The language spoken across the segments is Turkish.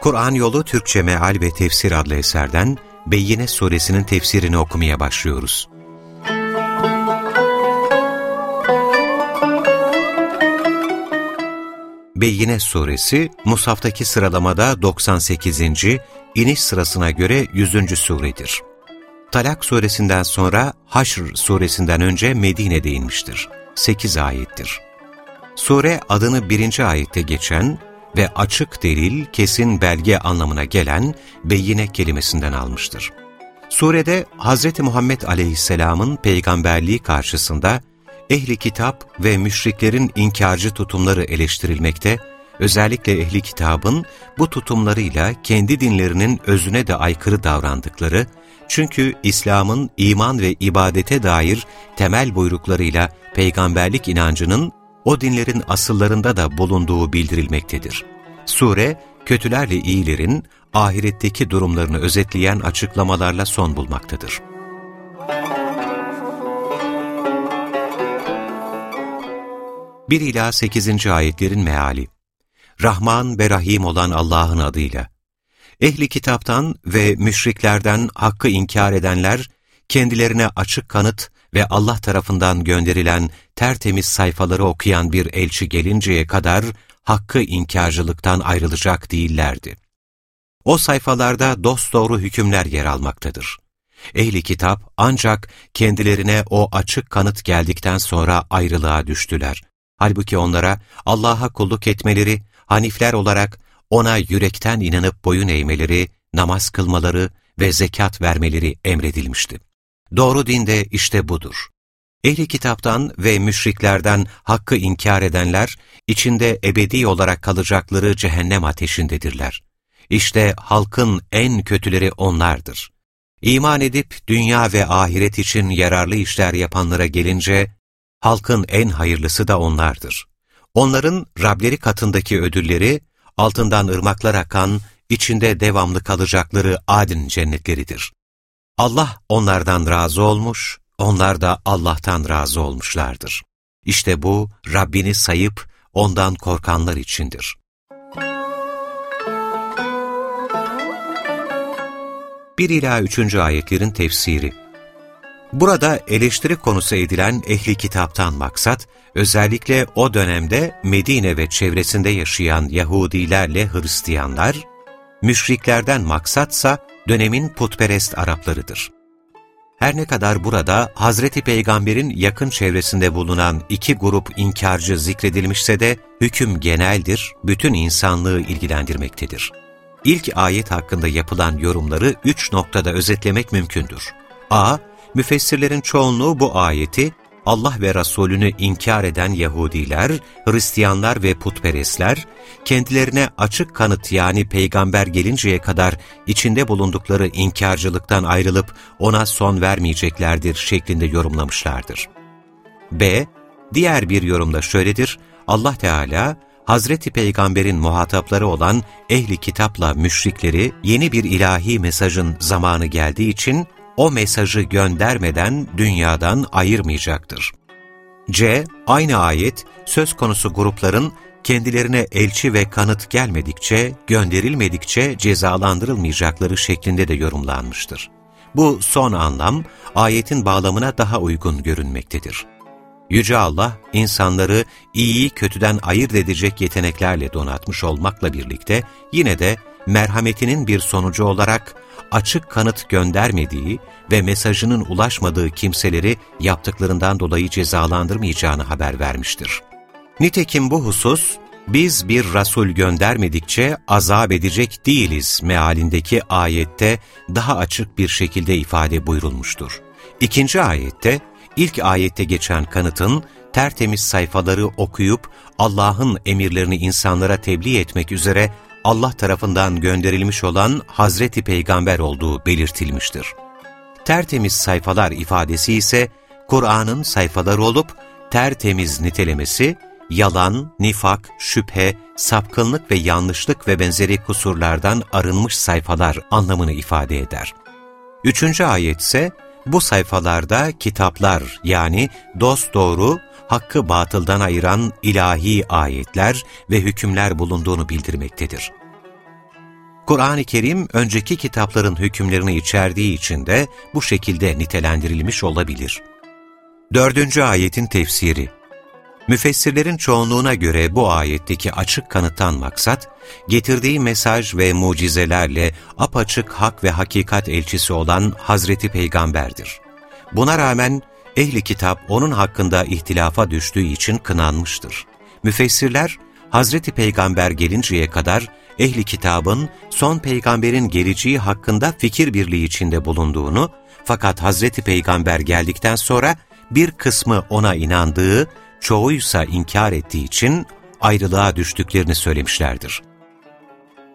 Kur'an Yolu Türkçe Meal ve Tefsir adlı eserden Beyyine suresinin tefsirini okumaya başlıyoruz. Beyyine suresi, Musaf'taki sıralamada 98. iniş sırasına göre 100. suredir. Talak suresinden sonra Haşr suresinden önce Medine'de inmiştir. 8 ayettir. Sure adını birinci ayette geçen ve açık delil, kesin belge anlamına gelen beyine kelimesinden almıştır. Surede Hz. Muhammed Aleyhisselam'ın peygamberliği karşısında ehli kitap ve müşriklerin inkarcı tutumları eleştirilmekte, özellikle ehli kitabın bu tutumlarıyla kendi dinlerinin özüne de aykırı davrandıkları, çünkü İslam'ın iman ve ibadete dair temel buyruklarıyla peygamberlik inancının o dinlerin asıllarında da bulunduğu bildirilmektedir. Sure, kötülerle iyilerin ahiretteki durumlarını özetleyen açıklamalarla son bulmaktadır. Bir ila 8. ayetlerin meali Rahman ve Rahim olan Allah'ın adıyla. Ehli kitaptan ve müşriklerden hakkı inkar edenler, kendilerine açık kanıt ve Allah tarafından gönderilen tertemiz sayfaları okuyan bir elçi gelinceye kadar hakkı inkarcılıktan ayrılacak değillerdi. O sayfalarda dosdoğru hükümler yer almaktadır. Ehli kitap ancak kendilerine o açık kanıt geldikten sonra ayrılığa düştüler. Halbuki onlara Allah'a kulluk etmeleri, hanifler olarak ona yürekten inanıp boyun eğmeleri, namaz kılmaları ve zekat vermeleri emredilmişti. Doğru din de işte budur. Ehli kitaptan ve müşriklerden hakkı inkar edenler, içinde ebedi olarak kalacakları cehennem ateşindedirler. İşte halkın en kötüleri onlardır. İman edip dünya ve ahiret için yararlı işler yapanlara gelince, halkın en hayırlısı da onlardır. Onların Rableri katındaki ödülleri, altından ırmaklar akan, içinde devamlı kalacakları adin cennetleridir. Allah onlardan razı olmuş, onlar da Allah'tan razı olmuşlardır. İşte bu Rabbini sayıp ondan korkanlar içindir. Bir ila üçüncü ayetlerin tefsiri Burada eleştiri konusu edilen ehli kitaptan maksat, özellikle o dönemde Medine ve çevresinde yaşayan Yahudilerle Hristiyanlar, müşriklerden maksatsa dönemin putperest Araplarıdır. Her ne kadar burada Hazreti Peygamber'in yakın çevresinde bulunan iki grup inkarcı zikredilmişse de hüküm geneldir, bütün insanlığı ilgilendirmektedir. İlk ayet hakkında yapılan yorumları üç noktada özetlemek mümkündür. a. Müfessirlerin çoğunluğu bu ayeti Allah ve Resulünü inkar eden Yahudiler, Hristiyanlar ve putperestler, kendilerine açık kanıt yani peygamber gelinceye kadar içinde bulundukları inkarcılıktan ayrılıp ona son vermeyeceklerdir şeklinde yorumlamışlardır. B. Diğer bir yorumda şöyledir, Allah Teala, Hazreti Peygamber'in muhatapları olan ehli kitapla müşrikleri yeni bir ilahi mesajın zamanı geldiği için o mesajı göndermeden dünyadan ayırmayacaktır. C. Aynı ayet, söz konusu grupların kendilerine elçi ve kanıt gelmedikçe, gönderilmedikçe cezalandırılmayacakları şeklinde de yorumlanmıştır. Bu son anlam, ayetin bağlamına daha uygun görünmektedir. Yüce Allah, insanları iyiyi kötüden ayırt edecek yeteneklerle donatmış olmakla birlikte, yine de merhametinin bir sonucu olarak açık kanıt göndermediği ve mesajının ulaşmadığı kimseleri yaptıklarından dolayı cezalandırmayacağını haber vermiştir. Nitekim bu husus, biz bir Rasul göndermedikçe azap edecek değiliz mealindeki ayette daha açık bir şekilde ifade buyurulmuştur. İkinci ayette, ilk ayette geçen kanıtın tertemiz sayfaları okuyup Allah'ın emirlerini insanlara tebliğ etmek üzere Allah tarafından gönderilmiş olan Hazreti Peygamber olduğu belirtilmiştir. Tertemiz sayfalar ifadesi ise Kur'an'ın sayfaları olup tertemiz nitelemesi, yalan, nifak, şüphe, sapkınlık ve yanlışlık ve benzeri kusurlardan arınmış sayfalar anlamını ifade eder. Üçüncü ayet ise bu sayfalarda kitaplar yani dosdoğru, hakkı batıldan ayıran ilahi ayetler ve hükümler bulunduğunu bildirmektedir. Kur'an-ı Kerim önceki kitapların hükümlerini içerdiği için de bu şekilde nitelendirilmiş olabilir. Dördüncü ayetin tefsiri Müfessirlerin çoğunluğuna göre bu ayetteki açık kanıttan maksat, getirdiği mesaj ve mucizelerle apaçık hak ve hakikat elçisi olan Hazreti Peygamber'dir. Buna rağmen ehli kitap onun hakkında ihtilafa düştüğü için kınanmıştır. Müfessirler, Hazreti Peygamber gelinceye kadar ehli kitabın son peygamberin geleceği hakkında fikir birliği içinde bulunduğunu, fakat Hazreti Peygamber geldikten sonra bir kısmı ona inandığı, çoğuysa inkar ettiği için ayrılığa düştüklerini söylemişlerdir.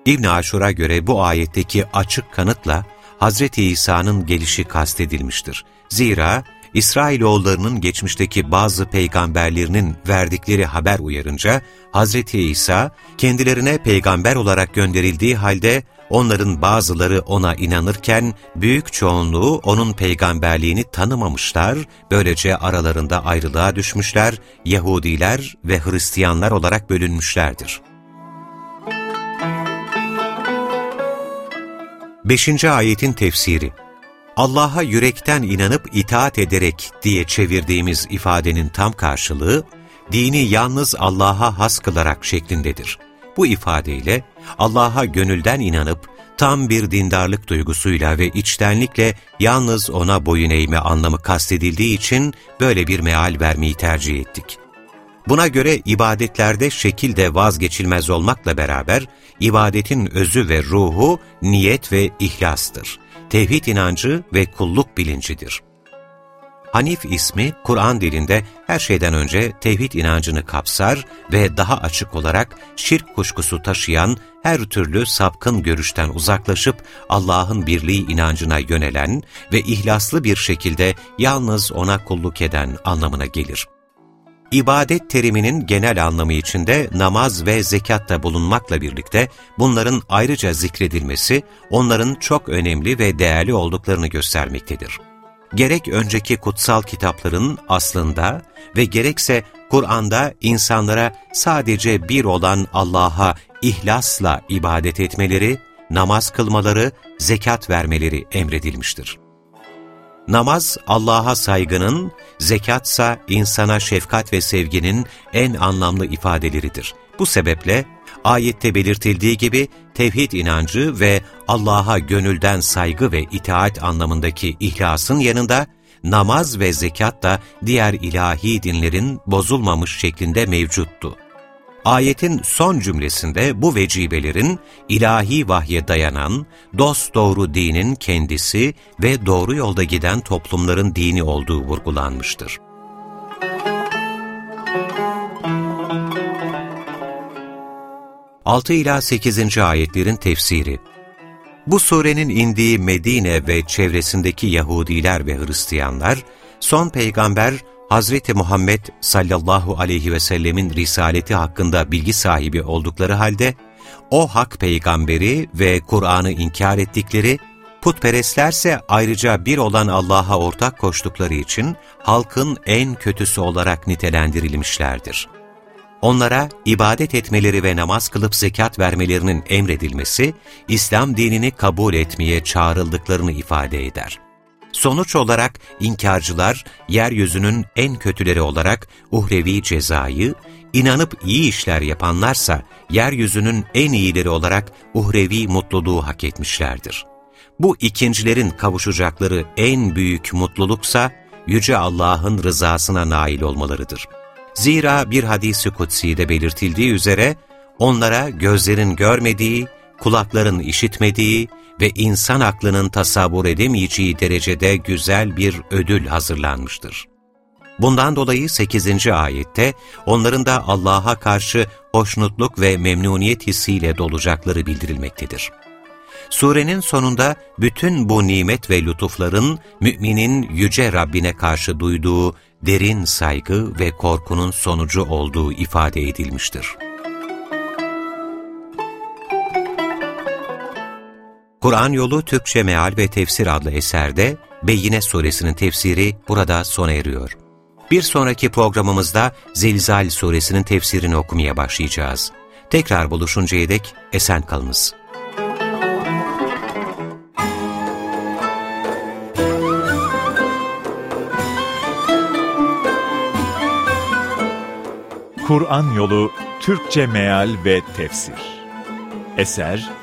İbn Aşur'a göre bu ayetteki açık kanıtla Hazreti İsa'nın gelişi kastedilmiştir. Zira İsrailoğullarının geçmişteki bazı peygamberlerinin verdikleri haber uyarınca Hazreti İsa kendilerine peygamber olarak gönderildiği halde onların bazıları ona inanırken büyük çoğunluğu onun peygamberliğini tanımamışlar, böylece aralarında ayrılığa düşmüşler, Yahudiler ve Hristiyanlar olarak bölünmüşlerdir. 5. Ayetin Tefsiri Allah'a yürekten inanıp itaat ederek diye çevirdiğimiz ifadenin tam karşılığı, dini yalnız Allah'a has kılarak şeklindedir. Bu ifadeyle Allah'a gönülden inanıp, tam bir dindarlık duygusuyla ve içtenlikle yalnız O'na boyun eğme anlamı kastedildiği için böyle bir meal vermeyi tercih ettik. Buna göre ibadetlerde şekil de vazgeçilmez olmakla beraber, ibadetin özü ve ruhu niyet ve ihlastır tevhid inancı ve kulluk bilincidir. Hanif ismi Kur'an dilinde her şeyden önce tevhid inancını kapsar ve daha açık olarak şirk kuşkusu taşıyan her türlü sapkın görüşten uzaklaşıp Allah'ın birliği inancına yönelen ve ihlaslı bir şekilde yalnız O'na kulluk eden anlamına gelir. İbadet teriminin genel anlamı içinde namaz ve zekat da bulunmakla birlikte bunların ayrıca zikredilmesi onların çok önemli ve değerli olduklarını göstermektedir. Gerek önceki kutsal kitapların aslında ve gerekse Kur'an'da insanlara sadece bir olan Allah'a ihlasla ibadet etmeleri, namaz kılmaları, zekat vermeleri emredilmiştir. Namaz, Allah'a saygının, zekatsa insana şefkat ve sevginin en anlamlı ifadeleridir. Bu sebeple ayette belirtildiği gibi tevhid inancı ve Allah'a gönülden saygı ve itaat anlamındaki ihlasın yanında namaz ve zekat da diğer ilahi dinlerin bozulmamış şeklinde mevcuttu. Ayetin son cümlesinde bu vecibelerin ilahi vahye dayanan, dost doğru dinin kendisi ve doğru yolda giden toplumların dini olduğu vurgulanmıştır. Altı ila 8. ayetlerin tefsiri Bu surenin indiği Medine ve çevresindeki Yahudiler ve Hristiyanlar, son peygamber Hazreti Muhammed sallallahu aleyhi ve sellemin risaleti hakkında bilgi sahibi oldukları halde, o hak peygamberi ve Kur'an'ı inkar ettikleri, putperestlerse ayrıca bir olan Allah'a ortak koştukları için halkın en kötüsü olarak nitelendirilmişlerdir. Onlara ibadet etmeleri ve namaz kılıp zekat vermelerinin emredilmesi, İslam dinini kabul etmeye çağrıldıklarını ifade eder. Sonuç olarak inkarcılar, yeryüzünün en kötüleri olarak uhrevi cezayı, inanıp iyi işler yapanlarsa yeryüzünün en iyileri olarak uhrevi mutluluğu hak etmişlerdir. Bu ikincilerin kavuşacakları en büyük mutluluksa, Yüce Allah'ın rızasına nail olmalarıdır. Zira bir hadis-i kutsi'de belirtildiği üzere, onlara gözlerin görmediği, kulakların işitmediği ve insan aklının tasavvur edemeyeceği derecede güzel bir ödül hazırlanmıştır. Bundan dolayı 8. ayette onların da Allah'a karşı hoşnutluk ve memnuniyet hissiyle dolacakları bildirilmektedir. Surenin sonunda bütün bu nimet ve lütufların müminin yüce Rabbine karşı duyduğu derin saygı ve korkunun sonucu olduğu ifade edilmiştir. Kur'an Yolu Türkçe Meal ve Tefsir adlı eserde Beyyine suresinin tefsiri burada sona eriyor. Bir sonraki programımızda Zilzal suresinin tefsirini okumaya başlayacağız. Tekrar buluşuncaya dek esen kalınız. Kur'an Yolu Türkçe Meal ve Tefsir Eser